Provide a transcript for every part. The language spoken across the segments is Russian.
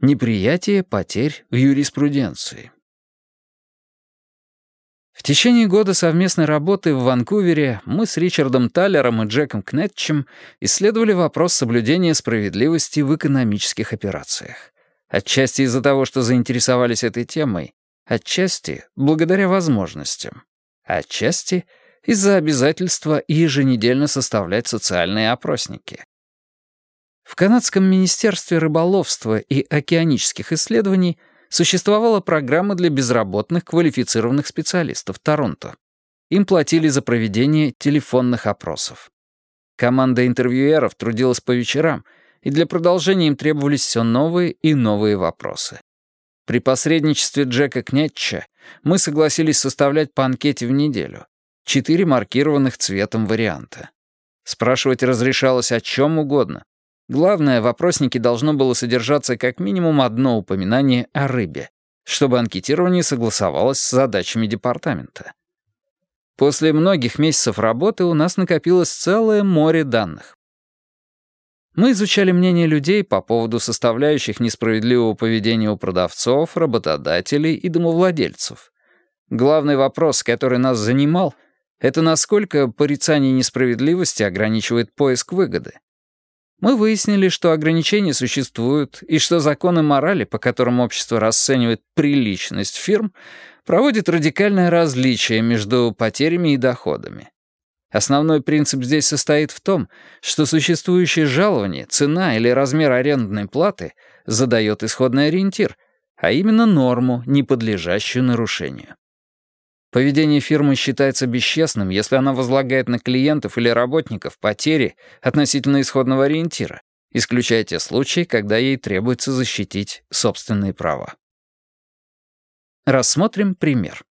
Неприятие потерь в юриспруденции. В течение года совместной работы в Ванкувере мы с Ричардом Таллером и Джеком Кнетчем исследовали вопрос соблюдения справедливости в экономических операциях. Отчасти из-за того, что заинтересовались этой темой, отчасти благодаря возможностям, отчасти из-за обязательства еженедельно составлять социальные опросники. В Канадском министерстве рыболовства и океанических исследований существовала программа для безработных квалифицированных специалистов Торонто. Им платили за проведение телефонных опросов. Команда интервьюеров трудилась по вечерам, и для продолжения им требовались все новые и новые вопросы. При посредничестве Джека Кнетча мы согласились составлять по анкете в неделю. Четыре маркированных цветом варианта. Спрашивать разрешалось о чем угодно, Главное, в опроснике должно было содержаться как минимум одно упоминание о рыбе, чтобы анкетирование согласовалось с задачами департамента. После многих месяцев работы у нас накопилось целое море данных. Мы изучали мнение людей по поводу составляющих несправедливого поведения у продавцов, работодателей и домовладельцев. Главный вопрос, который нас занимал, это насколько порицание несправедливости ограничивает поиск выгоды. Мы выяснили, что ограничения существуют, и что законы морали, по которым общество расценивает приличность фирм, проводят радикальное различие между потерями и доходами. Основной принцип здесь состоит в том, что существующее жалование, цена или размер арендной платы задает исходный ориентир, а именно норму, не подлежащую нарушению. Поведение фирмы считается бесчестным, если она возлагает на клиентов или работников потери относительно исходного ориентира, исключая те случаи, когда ей требуется защитить собственные права. Рассмотрим пример.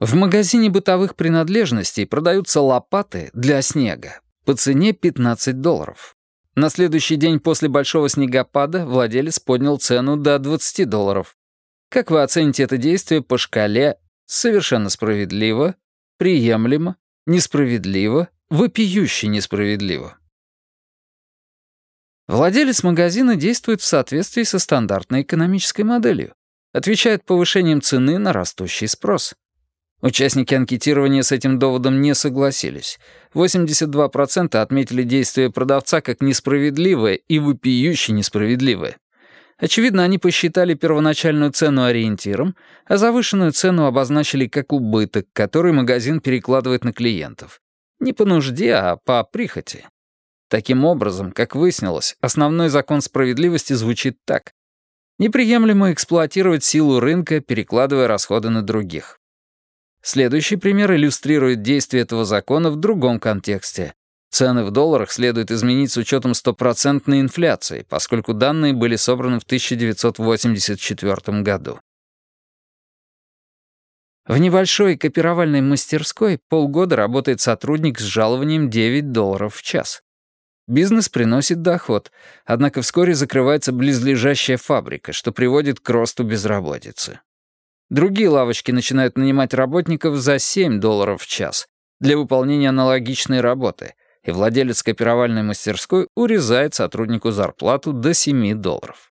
В магазине бытовых принадлежностей продаются лопаты для снега по цене 15 долларов. На следующий день после большого снегопада владелец поднял цену до 20 долларов. Как вы оцените это действие по шкале совершенно справедливо, приемлемо, несправедливо, вопиюще несправедливо. Владелец магазина действует в соответствии со стандартной экономической моделью, отвечает повышением цены на растущий спрос. Участники анкетирования с этим доводом не согласились. 82% отметили действие продавца как несправедливое и вопиюще несправедливое. Очевидно, они посчитали первоначальную цену ориентиром, а завышенную цену обозначили как убыток, который магазин перекладывает на клиентов. Не по нужде, а по прихоти. Таким образом, как выяснилось, основной закон справедливости звучит так. Неприемлемо эксплуатировать силу рынка, перекладывая расходы на других. Следующий пример иллюстрирует действие этого закона в другом контексте. Цены в долларах следует изменить с учетом стопроцентной инфляции, поскольку данные были собраны в 1984 году. В небольшой копировальной мастерской полгода работает сотрудник с жалованием 9 долларов в час. Бизнес приносит доход, однако вскоре закрывается близлежащая фабрика, что приводит к росту безработицы. Другие лавочки начинают нанимать работников за 7 долларов в час для выполнения аналогичной работы — и владелец копировальной мастерской урезает сотруднику зарплату до 7 долларов.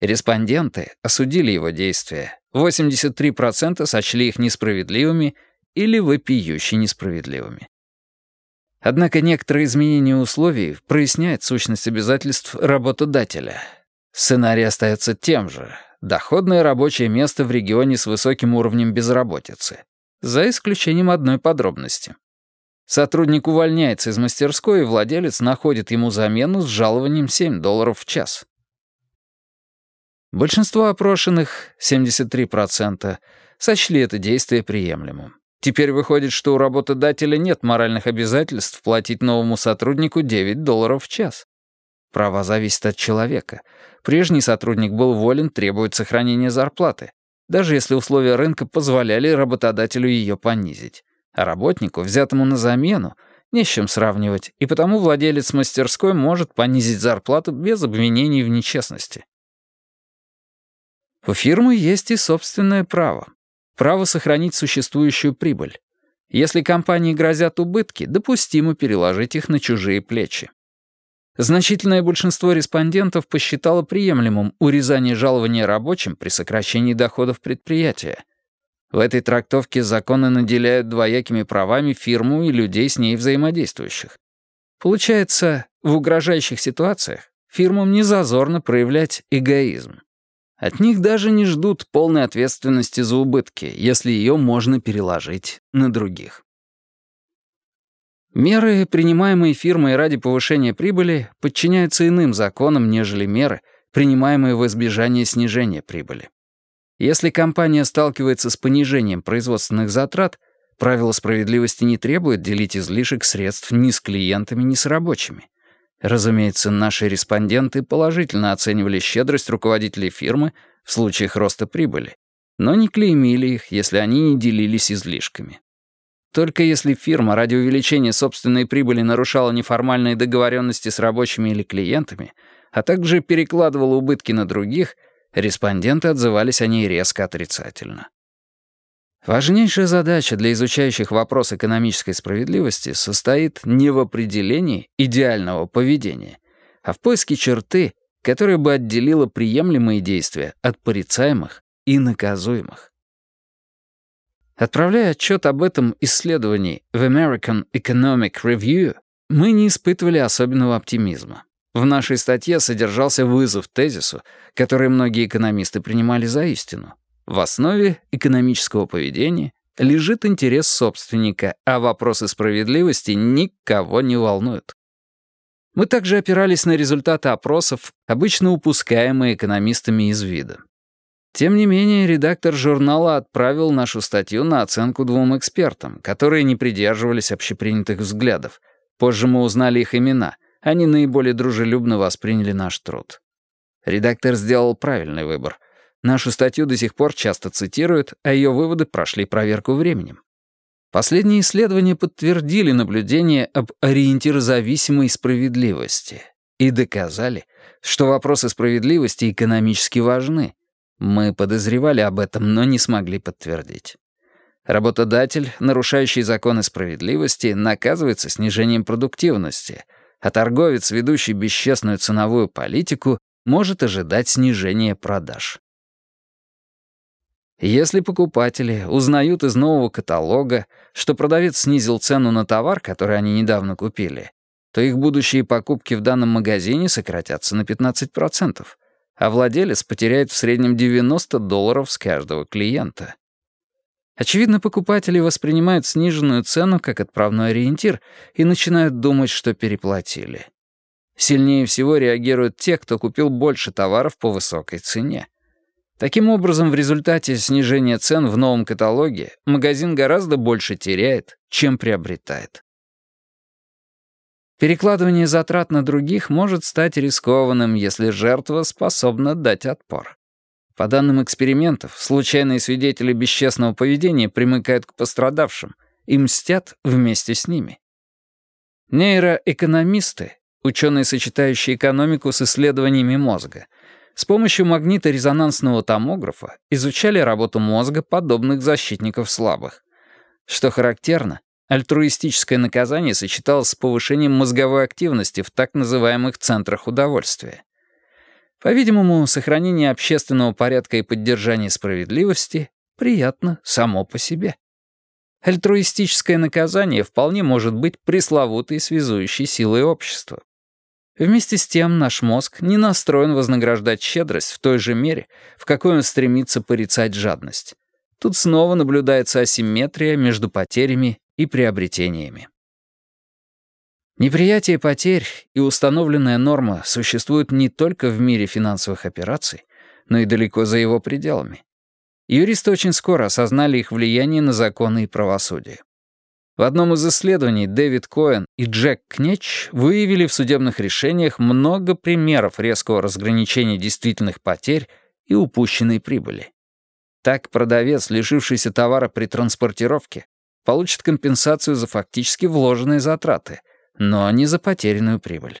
Респонденты осудили его действия. 83% сочли их несправедливыми или вопиюще несправедливыми. Однако некоторые изменения условий проясняют сущность обязательств работодателя. Сценарий остается тем же. Доходное рабочее место в регионе с высоким уровнем безработицы. За исключением одной подробности. Сотрудник увольняется из мастерской, и владелец находит ему замену с жалованием 7 долларов в час. Большинство опрошенных, 73%, сочли это действие приемлемым. Теперь выходит, что у работодателя нет моральных обязательств платить новому сотруднику 9 долларов в час. Права зависят от человека. Прежний сотрудник был волен требовать сохранения зарплаты, даже если условия рынка позволяли работодателю ее понизить. А работнику, взятому на замену, не с чем сравнивать, и потому владелец мастерской может понизить зарплату без обвинений в нечестности. У фирмы есть и собственное право. Право сохранить существующую прибыль. Если компании грозят убытки, допустимо переложить их на чужие плечи. Значительное большинство респондентов посчитало приемлемым урезание жалования рабочим при сокращении доходов предприятия. В этой трактовке законы наделяют двоякими правами фирму и людей с ней взаимодействующих. Получается, в угрожающих ситуациях фирмам не зазорно проявлять эгоизм. От них даже не ждут полной ответственности за убытки, если ее можно переложить на других. Меры, принимаемые фирмой ради повышения прибыли, подчиняются иным законам, нежели меры, принимаемые в избежание снижения прибыли. Если компания сталкивается с понижением производственных затрат, правило справедливости не требует делить излишек средств ни с клиентами, ни с рабочими. Разумеется, наши респонденты положительно оценивали щедрость руководителей фирмы в случаях роста прибыли, но не клеймили их, если они не делились излишками. Только если фирма ради увеличения собственной прибыли нарушала неформальные договоренности с рабочими или клиентами, а также перекладывала убытки на других, респонденты отзывались о ней резко отрицательно. Важнейшая задача для изучающих вопрос экономической справедливости состоит не в определении идеального поведения, а в поиске черты, которая бы отделила приемлемые действия от порицаемых и наказуемых. Отправляя отчет об этом исследовании в American Economic Review, мы не испытывали особенного оптимизма. В нашей статье содержался вызов тезису, который многие экономисты принимали за истину. В основе экономического поведения лежит интерес собственника, а вопросы справедливости никого не волнуют. Мы также опирались на результаты опросов, обычно упускаемые экономистами из вида. Тем не менее, редактор журнала отправил нашу статью на оценку двум экспертам, которые не придерживались общепринятых взглядов. Позже мы узнали их имена. Они наиболее дружелюбно восприняли наш труд. Редактор сделал правильный выбор. Нашу статью до сих пор часто цитируют, а ее выводы прошли проверку временем. Последние исследования подтвердили наблюдение об ориентирозависимой справедливости и доказали, что вопросы справедливости экономически важны, мы подозревали об этом, но не смогли подтвердить. Работодатель, нарушающий законы справедливости, наказывается снижением продуктивности, а торговец, ведущий бесчестную ценовую политику, может ожидать снижения продаж. Если покупатели узнают из нового каталога, что продавец снизил цену на товар, который они недавно купили, то их будущие покупки в данном магазине сократятся на 15% а владелец потеряет в среднем 90 долларов с каждого клиента. Очевидно, покупатели воспринимают сниженную цену как отправной ориентир и начинают думать, что переплатили. Сильнее всего реагируют те, кто купил больше товаров по высокой цене. Таким образом, в результате снижения цен в новом каталоге магазин гораздо больше теряет, чем приобретает. Перекладывание затрат на других может стать рискованным, если жертва способна дать отпор. По данным экспериментов, случайные свидетели бесчестного поведения примыкают к пострадавшим и мстят вместе с ними. Нейроэкономисты, ученые, сочетающие экономику с исследованиями мозга, с помощью магниторезонансного томографа изучали работу мозга подобных защитников слабых. Что характерно, Альтруистическое наказание сочеталось с повышением мозговой активности в так называемых центрах удовольствия. По-видимому, сохранение общественного порядка и поддержание справедливости приятно само по себе. Альтруистическое наказание вполне может быть пресловутой связующей силой общества. Вместе с тем наш мозг не настроен вознаграждать щедрость в той же мере, в какой он стремится порицать жадность. Тут снова наблюдается асимметрия между потерями и приобретениями. Неприятие потерь и установленная норма существуют не только в мире финансовых операций, но и далеко за его пределами. Юристы очень скоро осознали их влияние на законы и правосудие. В одном из исследований Дэвид Коэн и Джек Кнетч выявили в судебных решениях много примеров резкого разграничения действительных потерь и упущенной прибыли. Так продавец, лишившийся товара при транспортировке, получит компенсацию за фактически вложенные затраты, но не за потерянную прибыль.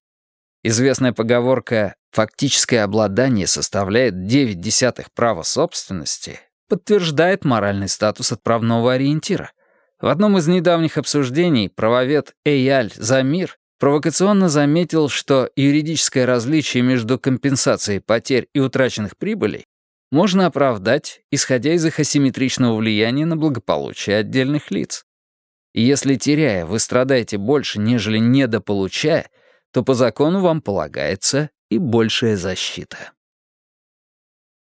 Известная поговорка «фактическое обладание составляет 9 десятых права собственности» подтверждает моральный статус отправного ориентира. В одном из недавних обсуждений правовед Эйаль Замир провокационно заметил, что юридическое различие между компенсацией потерь и утраченных прибылей можно оправдать, исходя из их асимметричного влияния на благополучие отдельных лиц. И если, теряя, вы страдаете больше, нежели недополучая, то по закону вам полагается и большая защита.